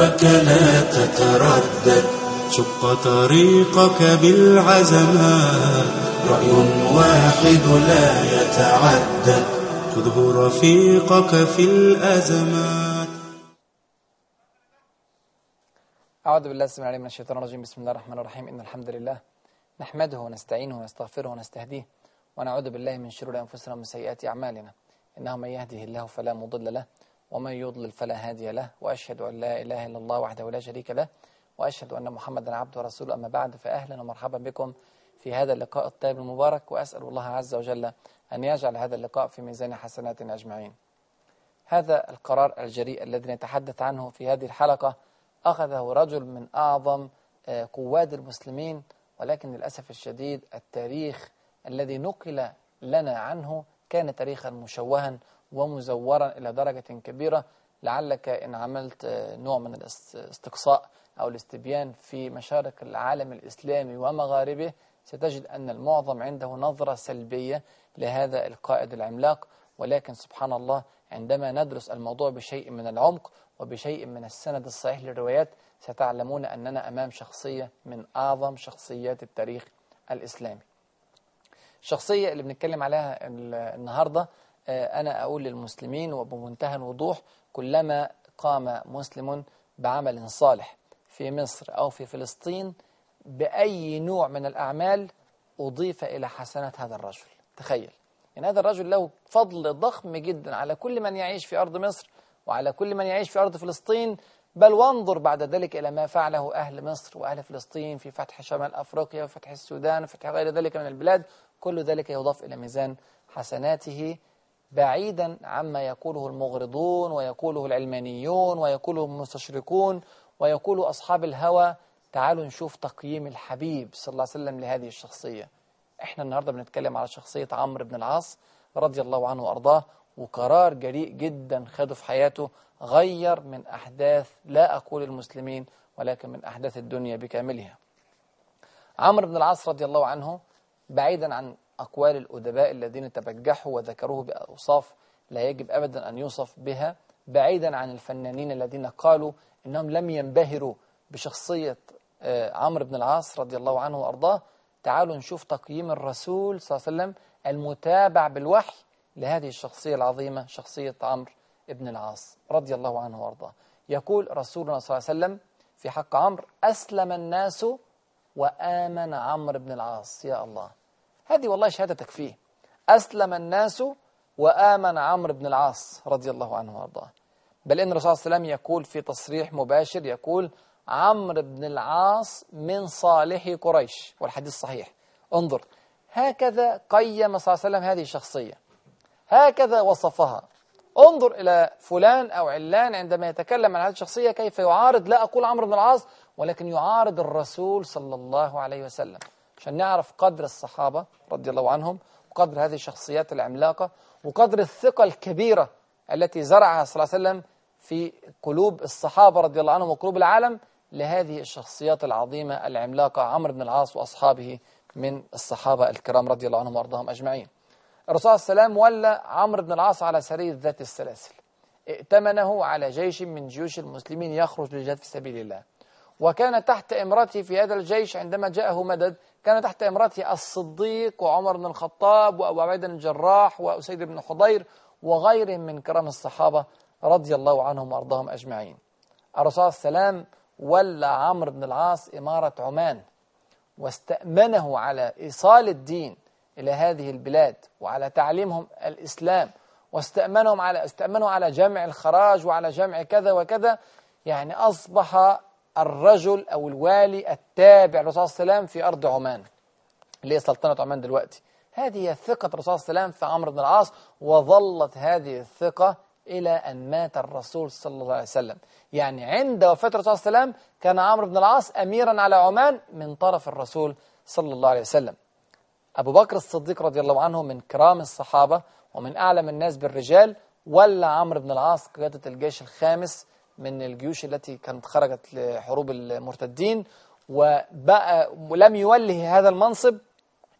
قلبك لا تتردد. شق طريقك بالعزمات رأي واحد لا يتعدد. خذه رفيقك في الأزمات أعوذ بالله من الشيطان الرجيم. بسم الله الرحمن الرحيم. إن الحمد لله نحمده ونستعينه ونستغفره ونستهديه ونعوذ بالله من شرور أنفسنا ومن سيئات أعمالنا. إنه من يهده الله فلا مضل له ومن يضلل فلا هادي له وأشهد أن لا إله إلا الله وحده لا شريك له وأشهد أن محمدا عبده ورسوله. أما بعد فأهلا ومرحبا بكم في هذا اللقاء الطيب المبارك وأسأل الله عز وجل أن يجعل هذا اللقاء في ميزان حسناتنا أجمعين. هذا القرار الجريء الذي نتحدث عنه في هذه الحلقة أخذه رجل من أعظم قواد المسلمين ولكن للأسف الشديد التاريخ الذي نقل لنا عنه كان تاريخا مشوها ومزورا إلى درجة كبيرة. لعلك إن عملت نوع من الاستقصاء أو الاستبيان في مشارق العالم الإسلامي ومغاربه ستجد أن المعظم عنده نظرة سلبية لهذا القائد العملاق. ولكن سبحان الله عندما ندرس الموضوع بشيء من العمق وبشيء من السند الصحيح للروايات ستعلمون أننا أمام شخصية من أعظم شخصيات التاريخ الإسلامي. الشخصية اللي بنتكلم عليها النهاردة أنا أقول للمسلمين وبمنتهى الوضوح كلما قام مسلم بعمل صالح في مصر أو في فلسطين بأي نوع من الأعمال أضيف إلى حسنات هذا الرجل. تخيل. يعني هذا الرجل له فضل ضخم جدا على كل من يعيش في أرض مصر وعلى كل من يعيش في أرض فلسطين. بل وانظر بعد ذلك إلى ما فعله أهل مصر وأهل فلسطين في فتح شمال أفريقيا وفتح السودان وفتح غير ذلك من البلاد. كل ذلك يضاف إلى ميزان حسناته. بعيدا عما يقوله المغرضون ويقوله العلمانيون ويقوله المستشرقون ويقول أصحاب الهوى تعالوا نشوف تقييم الحبيب صلى الله عليه وسلم لهذه الشخصية. إحنا النهاردة بنتكلم على شخصية عمرو بن العاص رضي الله عنه وأرضاه وقرار جريء جدا خده في حياته غير من أحداث لا أقول المسلمين ولكن من أحداث الدنيا بكاملها. عمرو بن العاص رضي الله عنه بعيدا عن أقوال الأدباء الذين تبجحوا وذكروه بأوصاف لا يجب أبدا أن يوصف بها بعيدا عن الفنانين الذين قالوا إنهم لم ينبهروا بشخصية عمرو بن العاص رضي الله عنه وأرضاه. تعالوا نشوف تقييم الرسول صلى الله عليه وسلم المتابع بالوحي لهذه الشخصية العظيمة شخصية عمرو بن العاص رضي الله عنه وأرضاه. يقول رسولنا صلى الله عليه وسلم في حق عمرو أسلم الناس وآمن عمرو بن العاص. يا الله. هذه والله شهادة تكفيه أسلم الناس وآمن عمرو بن العاص رضي الله عنه وأرضاه. بل إن الرسول صلى الله عليه وسلم يقول في تصريح مباشر يقول عمرو بن العاص من صالح قريش والحديث صحيح. انظر هكذا قيم صلى الله عليه وسلم هذه الشخصية. هكذا وصفها. انظر إلى فلان أو علان عندما يتكلم عن هذه الشخصية كيف يعارض لا أقول عمرو بن العاص ولكن يعارض الرسول صلى الله عليه وسلم. عشان نعرف قدر الصحابة رضي الله عنهم وقدر هذه الشخصيات العملاقة وقدر الثقة الكبيرة التي زرعها صلى الله عليه وسلم في قلوب الصحابة رضي الله عنهم وقلوب العالم لهذه الشخصيات العظيمة العملاقة عمرو بن العاص وأصحابه من الصحابة الكرام رضي الله عنهم وأرضاهم أجمعين. الرسول صلى الله عليه وسلم ولى عمرو بن العاص على سرير ذات السلاسل. ائتمنه على جيش من جيوش المسلمين يخرج للجهاد في سبيل الله. وكان تحت إمرته في هذا الجيش عندما جاءه مدد كان تحت امرته الصديق وعمر بن الخطاب وابو عبيده الجراح وأسيد بن حضير وغيرهم من كرام الصحابة رضي الله عنهم وأرضاهم أجمعين. الرسول عليه وسلم ولى عمرو بن العاص إمارة عمان واستأمنه على إيصال الدين إلى هذه البلاد وعلى تعليمهم الإسلام واستأمنهم على استأمنوا على جمع الخراج وعلى جمع كذا وكذا يعني أصبح الرجل أو الوالي التابع للرسول صلى الله عليه وسلم في أرض عمان. اللي هي سلطنة عمان دلوقتي؟ هذه ثقة الرسول صلى الله عليه وسلم في عمرو بن العاص وظلت هذه الثقة إلى أن مات الرسول صلى الله عليه وسلم. يعني عند وفاة الرسول صلى الله عليه وسلم كان عمرو بن العاص أميرا على عمان من طرف الرسول صلى الله عليه وسلم. أبو بكر الصديق رضي الله عنه من كرام الصحابة ومن أعلم الناس بالرجال ولى عمرو بن العاص قيادة الجيش الخامس من الجيوش التي كانت خرجت لحروب المرتدين وبقى ولم يوله هذا المنصب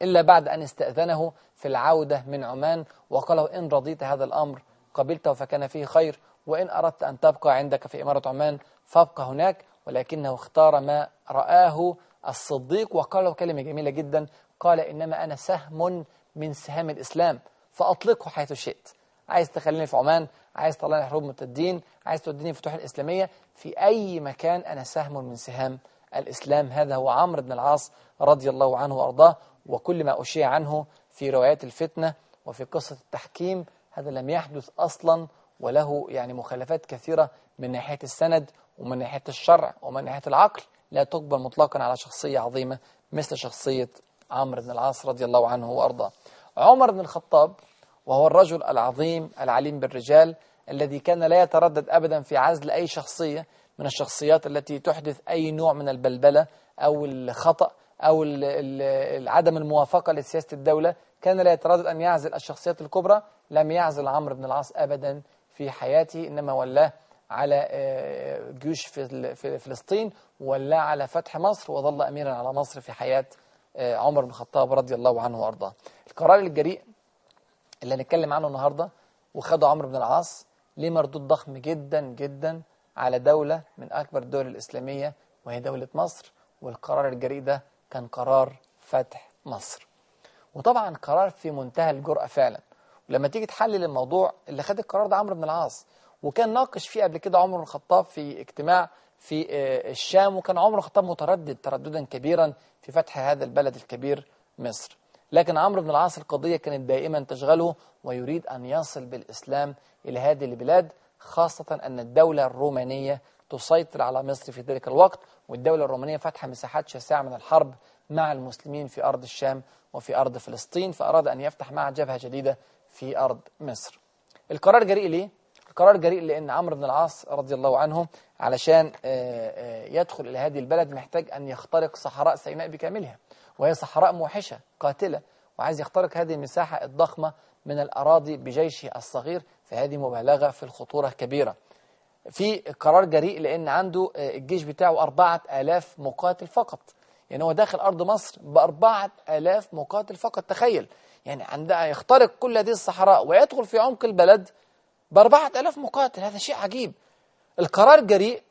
إلا بعد أن استأذنه في العودة من عمان وقال له إن رضيت هذا الأمر قبلته فكان فيه خير وإن أردت أن تبقى عندك في إمارة عمان فابقى هناك ولكنه اختار ما رآه الصديق وقال له كلمة جميلة جدا قال إنما أنا سهم من سهام الإسلام فأطلقه حيث شئت. عايز تخليني في عمان عايز تطلعني حروب متدين عايز توديني فتوح الإسلامية في أي مكان أنا سهم من سهام الإسلام. هذا هو عمرو بن العاص رضي الله عنه وأرضاه وكل ما أشيع عنه في روايات الفتنة وفي قصة التحكيم هذا لم يحدث أصلا وله يعني مخالفات كثيرة من ناحية السند ومن ناحية الشرع ومن ناحية العقل لا تقبل مطلقا على شخصية عظيمة مثل شخصية عمرو بن العاص رضي الله عنه وأرضاه. عمر بن الخطاب وهو الرجل العظيم العليم بالرجال الذي كان لا يتردد أبدا في عزل أي شخصية من الشخصيات التي تحدث أي نوع من البلبلة أو الخطأ أو عدم الموافقة لسياسة الدولة. كان لا يتردد أن يعزل الشخصيات الكبرى لم يعزل عمرو بن العاص أبدا في حياته إنما ولاه على آه، جيوش في فلسطين ولاه على فتح مصر وظل أميرا على مصر في حياة آه، عمر بن الخطاب رضي الله عنه وأرضاه. القرار الجريء اللي هنتكلم عنه النهاردة وخده عمرو بن العاص ليه مردود ضخم جدا جدا على دولة من أكبر الدول الإسلامية وهي دولة مصر. والقرار الجريء ده كان قرار فتح مصر. وطبعا قرار في منتهى الجرأة فعلا. ولما تيجي تحلل الموضوع اللي خد القرار ده عمرو بن العاص. وكان ناقش فيه قبل كده عمر بن الخطاب في اجتماع في آه، الشام. وكان عمر الخطاب متردد ترددا كبيرا في فتح هذا البلد الكبير مصر. لكن عمرو بن العاص القضية كانت دائما تشغله ويريد أن يصل بالإسلام إلى هذه البلاد خاصة أن الدولة الرومانية تسيطر على مصر في ذلك الوقت والدولة الرومانية فتح مساحات شاسعة من الحرب مع المسلمين في أرض الشام وفي أرض فلسطين فأراد أن يفتح معها جبهة جديدة في أرض مصر القرار جريء ليه؟ القرار جريء لأن عمرو بن العاص رضي الله عنه علشان آه، آه، يدخل إلى هذه البلد محتاج أن يخترق صحراء سيناء بكاملها وهي صحراء موحشة قاتلة وعايز يخترق هذه المساحة الضخمة من الأراضي بجيشه الصغير فهذه مبالغة في الخطورة كبيرة. في قرار جريء لأن عنده آه، الجيش بتاعه أربعة آلاف مقاتل فقط. يعني هو داخل أرض مصر بأربعة آلاف مقاتل فقط. تخيل! يعني عندها يخترق كل هذه الصحراء ويدخل في عمق البلد بأربعة آلاف مقاتل. هذا شيء عجيب. القرار جريء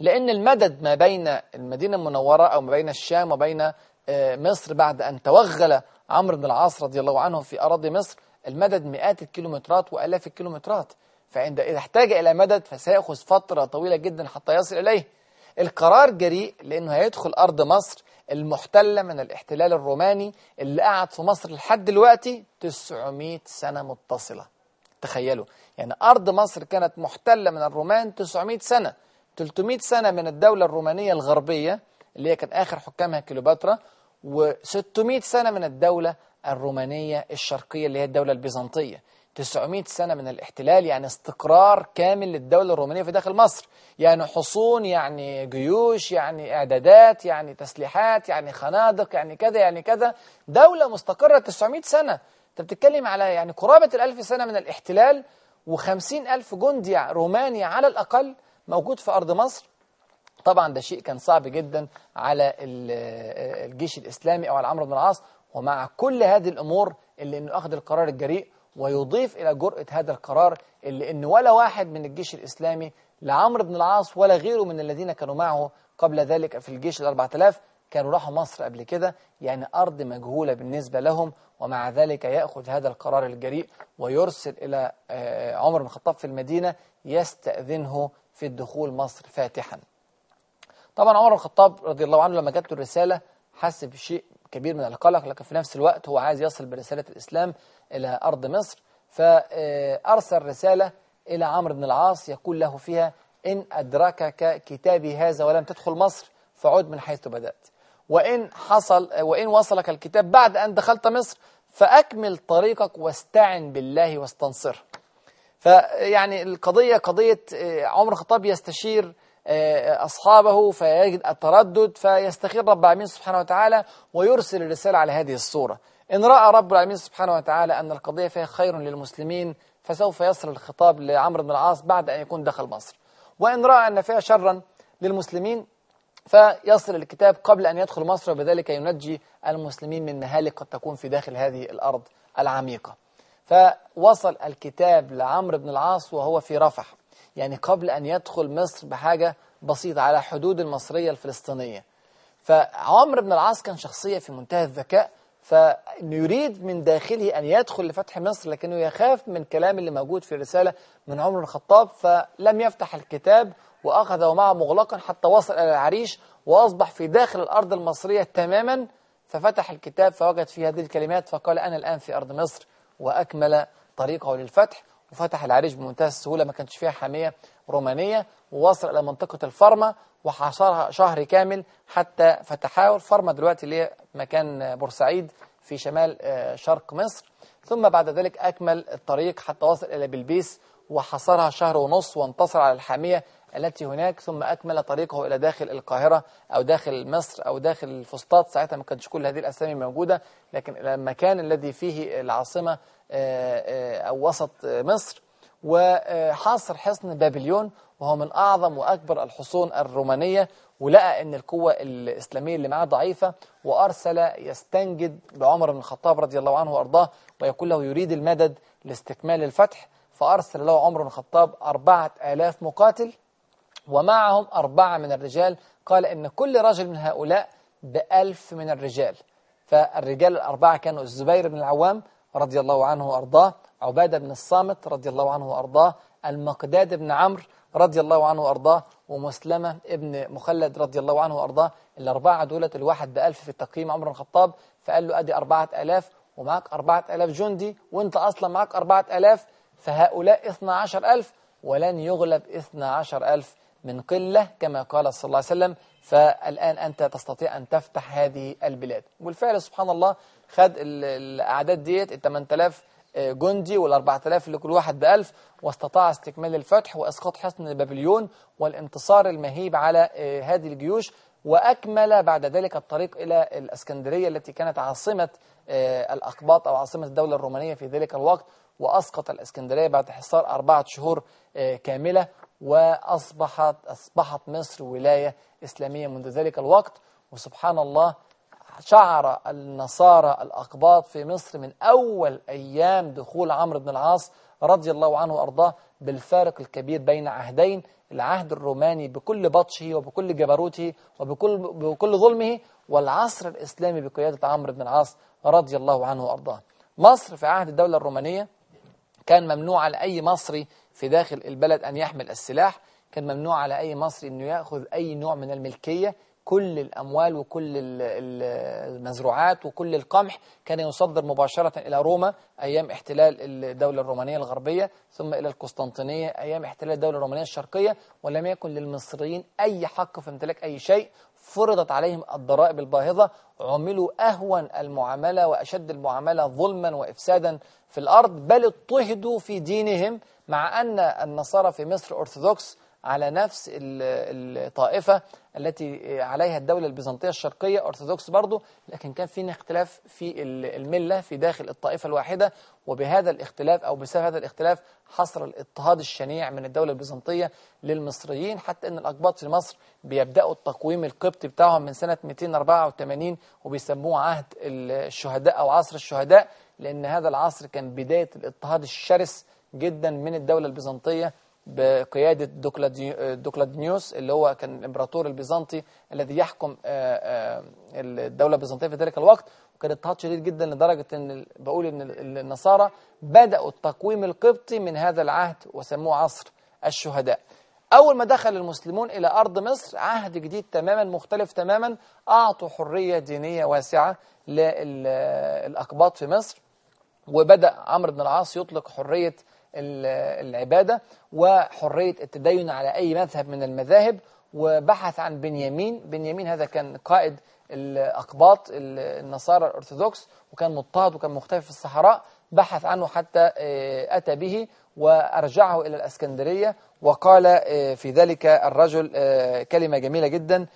لأن المدد ما بين المدينة المنورة أو ما بين الشام وبين مصر بعد أن توغل عمرو بن العاص رضي الله عنه في أراضي مصر المدد مئات الكيلومترات وآلاف الكيلومترات. فعند إذا احتاج إلى مدد فسيأخذ فترة طويلة جدا حتى يصل إليه. القرار جريء لأنه هيدخل أرض مصر المحتلة من الاحتلال الروماني اللي قعد في مصر لحد دلوقتي 900 سنة متصلة. تخيلوا يعني أرض مصر كانت محتلة من الرومان 900 سنة. 300 سنة من الدولة الرومانية الغربية اللي هي كان آخر حكامها كليوباترا و600 سنة من الدولة الرومانية الشرقية اللي هي الدولة البيزنطية. 900 سنة من الاحتلال يعني استقرار كامل للدولة الرومانية في داخل مصر. يعني حصون يعني جيوش يعني إعدادات يعني تسليحات يعني خنادق يعني كذا يعني كذا. دولة مستقرة 900 سنة. أنت بتتكلم على يعني قرابة الألف سنة من الاحتلال وخمسين ألف جندي روماني على الأقل موجود في أرض مصر. طبعا ده شيء كان صعب جدا على الجيش الإسلامي أو على عمرو بن العاص ومع كل هذه الأمور اللي أنه أخذ القرار الجريء ويضيف إلى جرأة هذا القرار اللي أن ولا واحد من الجيش الإسلامي لا عمرو بن العاص ولا غيره من الذين كانوا معه قبل ذلك في الجيش الأربعة آلاف كانوا راحوا مصر قبل كده يعني أرض مجهولة بالنسبة لهم ومع ذلك يأخذ هذا القرار الجريء ويرسل إلى آه، عمر بن الخطاب في المدينة يستأذنه في الدخول مصر فاتحا. طبعا عمر الخطاب رضي الله عنه لما جات له الرسالة حس بشيء كبير من القلق لكن في نفس الوقت هو عايز يصل برسالة الإسلام إلى أرض مصر. فأرسل رسالة إلى عمرو بن العاص يقول له فيها إن أدركك كتابي هذا ولم تدخل مصر فعد من حيث بدأت. وإن حصل وإن وصلك الكتاب بعد أن دخلت مصر فأكمل طريقك واستعن بالله واستنصره. فيعني القضية قضية آه، عمر الخطاب يستشير أصحابه فيجد التردد فيستخير رب العالمين سبحانه وتعالى ويرسل الرسالة على هذه الصورة. إن رأى رب العالمين سبحانه وتعالى أن القضية فيها خير للمسلمين فسوف يصل الخطاب لعمرو بن العاص بعد أن يكون دخل مصر. وإن رأى أن فيها شرا للمسلمين فيصل الكتاب قبل أن يدخل مصر وبذلك ينجي المسلمين من مهالك قد تكون في داخل هذه الأرض العميقة. فوصل الكتاب لعمرو بن العاص وهو في رفح. يعني قبل أن يدخل مصر بحاجة بسيطة على حدود المصرية الفلسطينية. فعمرو بن العاص كان شخصية في منتهى الذكاء فيريد من داخله أن يدخل لفتح مصر لكنه يخاف من كلام اللي موجود في الرسالة من عمر الخطاب فلم يفتح الكتاب وأخذه معه مغلقا حتى وصل إلى العريش وأصبح في داخل الأرض المصرية تماما. ففتح الكتاب فوجد فيه هذه الكلمات فقال أنا الآن في أرض مصر وأكمل طريقه للفتح. وفتح العريش بمنتهى السهولة ما كانش فيها حامية رومانية ووصل إلى منطقة الفرمة وحاصرها شهر كامل حتى فتحها الفرمة دلوقتي اللي هي مكان بورسعيد في شمال آه، شرق مصر. ثم بعد ذلك أكمل الطريق حتى وصل إلى بلبيس وحصرها شهر ونص وانتصر على الحامية التي هناك. ثم أكمل طريقه إلى داخل القاهرة أو داخل مصر أو داخل الفسطاط. ساعتها ما كانش كل هذه الأسامي موجودة لكن إلى المكان الذي فيه العاصمة أو وسط مصر وحاصر حصن بابليون وهو من أعظم وأكبر الحصون الرومانية ولقى أن القوة الإسلامية اللي معاه ضعيفة وأرسل يستنجد بعمر بن الخطاب رضي الله عنه وأرضاه ويقول له يريد المدد لاستكمال الفتح فأرسل له عمر بن الخطاب أربعة آلاف مقاتل ومعهم أربعة من الرجال. قال إن كل رجل من هؤلاء بألف من الرجال. فالرجال الأربعة كانوا الزبير بن العوام رضي الله عنه وأرضاه عبادة بن الصامت رضي الله عنه وأرضاه المقداد بن عمرو رضي الله عنه وأرضاه ومسلمة ابن مخلد رضي الله عنه وأرضاه. الأربعة دولة الواحد بألف في التقييم عمر الخطاب فقال له أدي أربعة ألاف ومعك أربعة ألاف جندي وأنت أصلا معك أربعة ألاف فهؤلاء اثنا عشر ألف ولن يغلب اثنا عشر ألف من قلة كما قال صلى الله عليه وسلم. فالآن أنت تستطيع أن تفتح هذه البلاد. والفعل سبحان الله خد الأعداد ديت ال 8000 جندي وال 4000 اللي كل واحد ب 1000 واستطاع استكمال الفتح وإسقاط حصن بابليون والانتصار المهيب على آه، هذه الجيوش. وأكمل بعد ذلك الطريق إلى الإسكندرية التي كانت عاصمة آه، الأقباط أو عاصمة الدولة الرومانية في ذلك الوقت وأسقط الإسكندرية بعد حصار أربعة شهور آه، كامله واصبحت أصبحت مصر ولاية إسلامية منذ ذلك الوقت. وسبحان الله شعر النصارى الأقباط في مصر من أول أيام دخول عمرو بن العاص رضي الله عنه وأرضاه بالفارق الكبير بين عهدين العهد الروماني بكل بطشه وبكل جبروته وبكل بكل ظلمه والعصر الإسلامي بقيادة عمرو بن العاص رضي الله عنه وأرضاه. مصر في عهد الدولة الرومانية كان ممنوع على أي مصري في داخل البلد أن يحمل السلاح كان ممنوع على أي مصري أنه يأخذ أي نوع من الملكية. كل الأموال وكل المزروعات وكل القمح كان يصدر مباشرة إلى روما أيام احتلال الدولة الرومانية الغربية ثم إلى القسطنطينية أيام احتلال الدولة الرومانية الشرقية. ولم يكن للمصريين أي حق في امتلاك أي شيء. فرضت عليهم الضرائب الباهظة عملوا أهون المعاملة وأشد المعاملة ظلما وإفسادا في الأرض بل اضطهدوا في دينهم مع أن النصارى في مصر أرثوذكس على نفس الطائفة التي عليها الدولة البيزنطية الشرقية أرثوذكس برضو لكن كان في اختلاف في الملة في داخل الطائفة الواحدة وبهذا الاختلاف أو بسبب هذا الاختلاف حصل الاضطهاد الشنيع من الدولة البيزنطية للمصريين حتى أن الأقباط في مصر بيبدأوا التقويم القبطي بتاعهم من سنة 284 وبيسموه عهد الشهداء أو عصر الشهداء لأن هذا العصر كان بداية الاضطهاد الشرس جدا من الدولة البيزنطية بقيادة دوكلادنيوس اللي هو كان الإمبراطور البيزنطي الذي يحكم آه، آه، الدولة البيزنطية في ذلك الوقت. وكان اضطهاد شديد جدا لدرجة أن بقول أن النصارى بدأوا التقويم القبطي من هذا العهد وسموه عصر الشهداء. أول ما دخل المسلمون إلى أرض مصر عهد جديد تماما مختلف تماما أعطوا حرية دينية واسعة للأقباط في مصر. وبدأ عمرو بن العاص يطلق حرية العبادة وحرية التدين على أي مذهب من المذاهب وبحث عن بنيامين. بنيامين هذا كان قائد الأقباط النصارى الأرثوذكس وكان مضطهد وكان مختفي في الصحراء. بحث عنه حتى آه، أتى به وأرجعه إلى الأسكندرية. وقال آه، في ذلك الرجل آه، كلمة جميلة جدا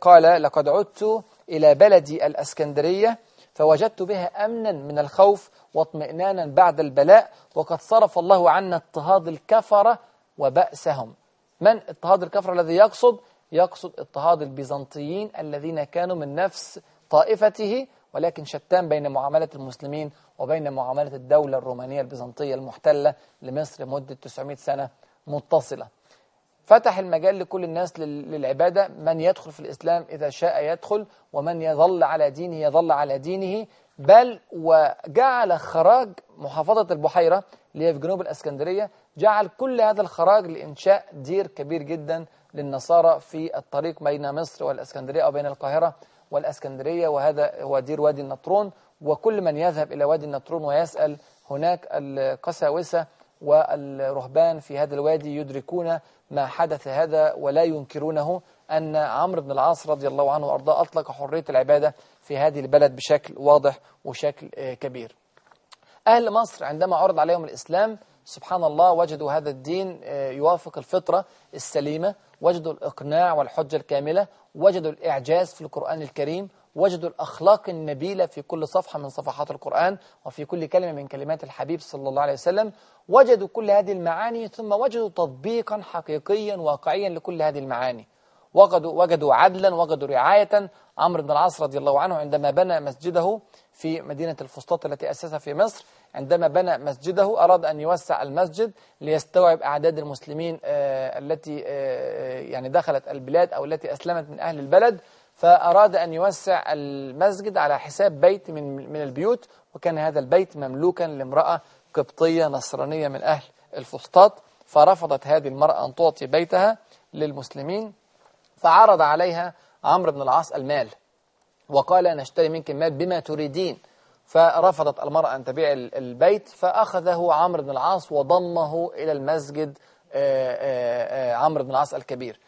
قال لقد عدت إلى بلدي الأسكندرية فوجدت بها أمنا من الخوف واطمئنانا بعد البلاء وقد صرف الله عنا اضطهاد الكفرة وبأسهم من اضطهاد الكفرة الذي يقصد؟ يقصد اضطهاد البيزنطيين الذين كانوا من نفس طائفته ولكن شتان بين معاملة المسلمين وبين معاملة الدولة الرومانية البيزنطية المحتلة لمصر مدة 900 سنة متصلة فتح المجال لكل الناس للعبادة. من يدخل في الإسلام إذا شاء يدخل ومن يظل على دينه يظل على دينه. بل وجعل خراج محافظة البحيرة اللي هي في جنوب الأسكندرية جعل كل هذا الخراج لإنشاء دير كبير جدا للنصارى في الطريق بين مصر والأسكندرية أو بين القاهرة والأسكندرية. وهذا هو دير وادي النطرون. وكل من يذهب إلى وادي النطرون ويسأل هناك القساوسة والرهبان في هذا الوادي يدركون ما حدث هذا ولا ينكرونه أن عمرو بن العاص رضي الله عنه وأرضاه أطلق حرية العبادة في هذه البلد بشكل واضح وشكل كبير. أهل مصر عندما عرض عليهم الإسلام سبحان الله وجدوا هذا الدين يوافق الفطرة السليمة وجدوا الإقناع والحجة الكاملة وجدوا الإعجاز في القرآن الكريم وجدوا الأخلاق النبيلة في كل صفحة من صفحات القرآن وفي كل كلمة من كلمات الحبيب صلى الله عليه وسلم. وجدوا كل هذه المعاني ثم وجدوا تطبيقا حقيقيا واقعيا لكل هذه المعاني. وجدوا, وجدوا عدلا وجدوا رعاية. عمرو بن العاص رضي الله عنه عندما بنى مسجده في مدينة الفسطاط التي أسسها في مصر عندما بنى مسجده أراد أن يوسع المسجد ليستوعب أعداد المسلمين آه التي آه يعني دخلت البلاد أو التي أسلمت من أهل البلد. فأراد أن يوسع المسجد على حساب بيت من من البيوت وكان هذا البيت مملوكا لامرأة قبطية نصرانية من أهل الفسطاط. فرفضت هذه المرأة أن تعطي بيتها للمسلمين فعرض عليها عمرو بن العاص المال وقال نشتري منك المال بما تريدين. فرفضت المرأة أن تبيع البيت فأخذه عمرو بن العاص وضمه إلى المسجد عمرو بن العاص الكبير.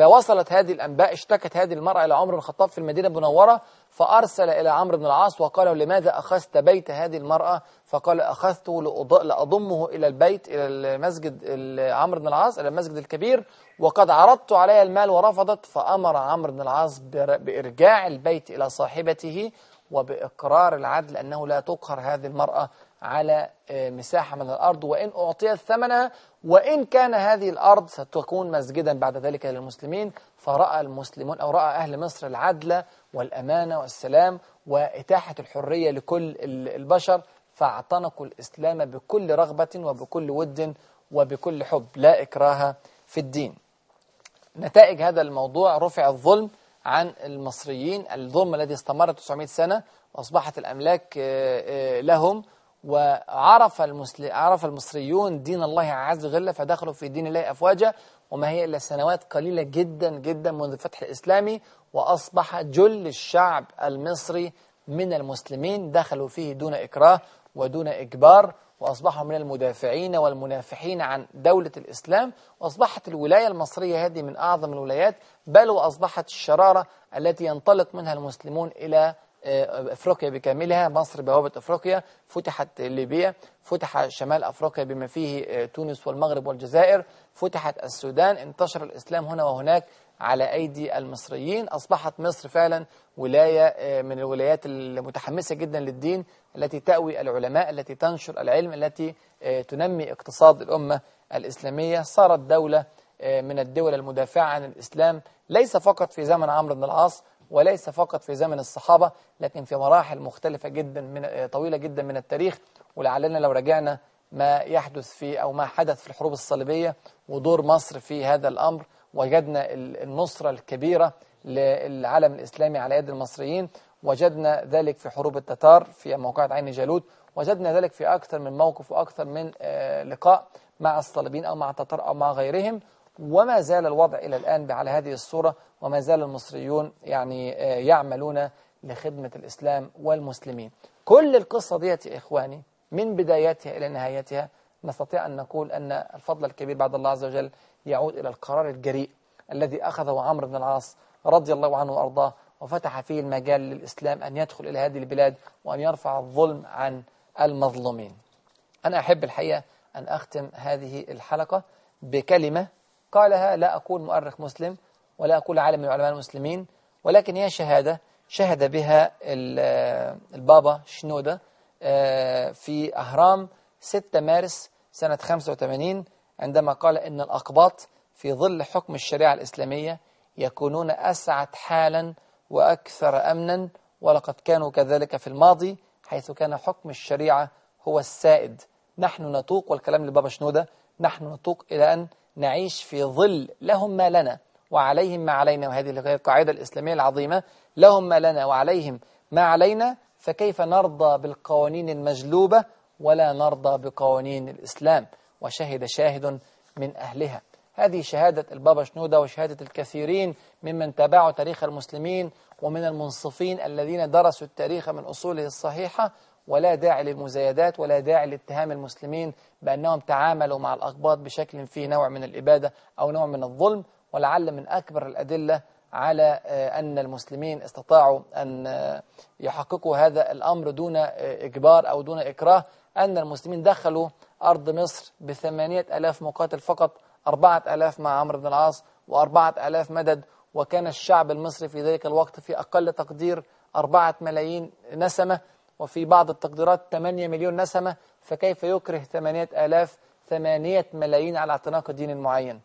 فوصلت هذه الأنباء اشتكت هذه المرأة إلى عمر بن الخطاب في المدينة المنورة فأرسل إلى عمرو بن العاص وقال له لماذا أخذت بيت هذه المرأة؟ فقال أخذته لأضمه إلى البيت إلى المسجد عمرو بن العاص إلى المسجد الكبير وقد عرضت عليها المال ورفضت فأمر عمرو بن العاص بإرجاع البيت إلى صاحبته وبإقرار العدل أنه لا تقهر هذه المرأة على مساحة من الأرض وإن أعطيت ثمنها وإن كان هذه الأرض ستكون مسجدا بعد ذلك للمسلمين. فرأى المسلمون أو رأى أهل مصر العدل والأمانة والسلام وإتاحة الحرية لكل البشر فاعتنقوا الإسلام بكل رغبة وبكل ود وبكل حب. لا إكراه في الدين. نتائج هذا الموضوع رفع الظلم عن المصريين. الظلم الذي استمر 900 سنة وأصبحت الأملاك لهم وعرف. عرف المصريون دين الله عز وجل فدخلوا في دين الله أفواجا وما هي إلا سنوات قليلة جدا جدا منذ الفتح الإسلامي وأصبح جل الشعب المصري من المسلمين دخلوا فيه دون إكراه ودون إجبار وأصبحوا من المدافعين والمنافحين عن دولة الإسلام وأصبحت الولاية المصرية هذه من أعظم الولايات بل وأصبحت الشرارة التي ينطلق منها المسلمون إلى أفريقيا بكاملها مصر بوابة أفريقيا فتحت ليبيا فتح شمال أفريقيا بما فيه تونس والمغرب والجزائر فتحت السودان انتشر الإسلام هنا وهناك على أيدي المصريين. أصبحت مصر فعلا ولاية من الولايات المتحمسة جدا للدين التي تأوي العلماء التي تنشر العلم التي تنمي اقتصاد الأمة الإسلامية. صارت دولة من الدول المدافعة عن الإسلام ليس فقط في زمن عمرو بن العاص وليس فقط في زمن الصحابة لكن في مراحل مختلفة جدا من طويلة جدا من التاريخ. ولعلنا لو رجعنا ما يحدث في أو ما حدث في الحروب الصليبية ودور مصر في هذا الأمر وجدنا النصرة الكبيرة للعالم الإسلامي على يد المصريين وجدنا ذلك في حروب التتار في موقعة عين جالوت وجدنا ذلك في أكثر من موقف وأكثر من لقاء مع الصليبيين أو مع التتار أو مع غيرهم. وما زال الوضع إلى الآن على هذه الصورة وما زال المصريون يعني يعملون لخدمة الإسلام والمسلمين. كل القصة ديت يا إخواني من بدايتها إلى نهايتها نستطيع أن نقول أن الفضل الكبير بعد الله عز وجل يعود إلى القرار الجريء الذي أخذه عمرو بن العاص رضي الله عنه وأرضاه وفتح فيه المجال للإسلام أن يدخل إلى هذه البلاد وأن يرفع الظلم عن المظلومين. أنا أحب الحقيقة أن أختم هذه الحلقة بكلمة قالها لا أقول مؤرخ مسلم ولا أقول عالم من علماء المسلمين ولكن هي شهادة شهد بها البابا شنودة في أهرام 6 مارس سنة 85 عندما قال إن الأقباط في ظل حكم الشريعة الإسلامية يكونون أسعد حالا وأكثر أمنا ولقد كانوا كذلك في الماضي حيث كان حكم الشريعة هو السائد. نحن نتوق والكلام لبابا شنودة نحن نتوق إلى أن نعيش في ظل لهم ما لنا وعليهم ما علينا. وهذه القاعدة الإسلامية العظيمة. لهم ما لنا وعليهم ما علينا فكيف نرضى بالقوانين المجلوبة ولا نرضى بقوانين الإسلام؟ وشهد شاهد من أهلها. هذه شهادة البابا شنودة وشهادة الكثيرين ممن تابعوا تاريخ المسلمين ومن المنصفين الذين درسوا التاريخ من أصوله الصحيحة ولا داعي للمزايدات ولا داعي لاتهام المسلمين بأنهم تعاملوا مع الأقباط بشكل فيه نوع من الإبادة أو نوع من الظلم ولعل من أكبر الأدلة على أن المسلمين استطاعوا أن يحققوا هذا الأمر دون إجبار أو دون إكراه أن المسلمين دخلوا أرض مصر بثمانية ألاف مقاتل فقط أربعة ألاف مع عمرو بن العاص وأربعة ألاف مدد وكان الشعب المصري في ذلك الوقت في أقل تقدير أربعة ملايين نسمة وفي بعض التقديرات 8 مليون نسمة فكيف يكره ثمانية آلاف ثمانية ملايين على اعتناق دين معين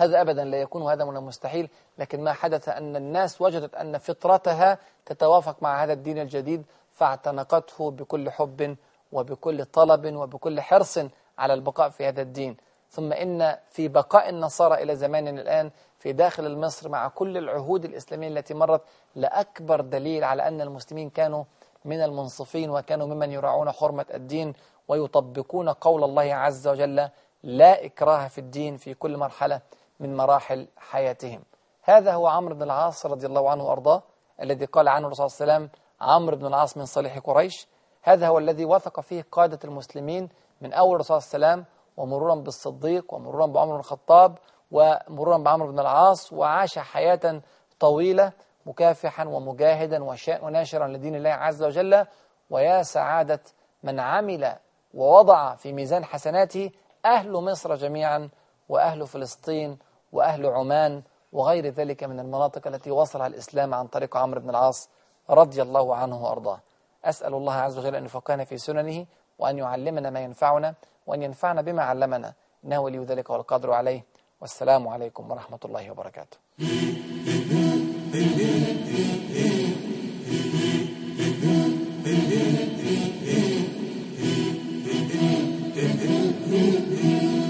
هذا أبدا لا يكون هذا من المستحيل لكن ما حدث أن الناس وجدت أن فطرتها تتوافق مع هذا الدين الجديد فاعتنقته بكل حب وبكل طلب وبكل حرص على البقاء في هذا الدين. ثم إن في بقاء النصارى إلى زماننا الآن في داخل مصر مع كل العهود الإسلامية التي مرت لأكبر دليل على أن المسلمين كانوا من المنصفين وكانوا ممن يراعون حرمة الدين ويطبقون قول الله عز وجل لا إكراه في الدين في كل مرحلة من مراحل حياتهم. هذا هو عمرو بن العاص رضي الله عنه وأرضاه الذي قال عنه الرسول صلى الله عليه وسلم عمرو بن العاص من صالح قريش. هذا هو الذي وثق فيه قادة المسلمين من أول الرسول صلى الله عليه وسلم ومرورا بالصديق ومرورا بعمر بن الخطاب ومرورا بعمرو بن العاص وعاش حياة طويلة. مكافحا ومجاهدا وناشرا لدين الله عز وجل ويا سعادة من عمل ووضع في ميزان حسناته أهل مصر جميعا وأهل فلسطين وأهل عمان وغير ذلك من المناطق التي وصلها الإسلام عن طريق عمرو بن العاص رضي الله عنه وأرضاه. أسأل الله عز وجل أن يفقهنا في سننه وأن يعلمنا ما ينفعنا وأن ينفعنا بما علمنا. إنه ولي ذلك والقدر عليه. والسلام عليكم ورحمة الله وبركاته.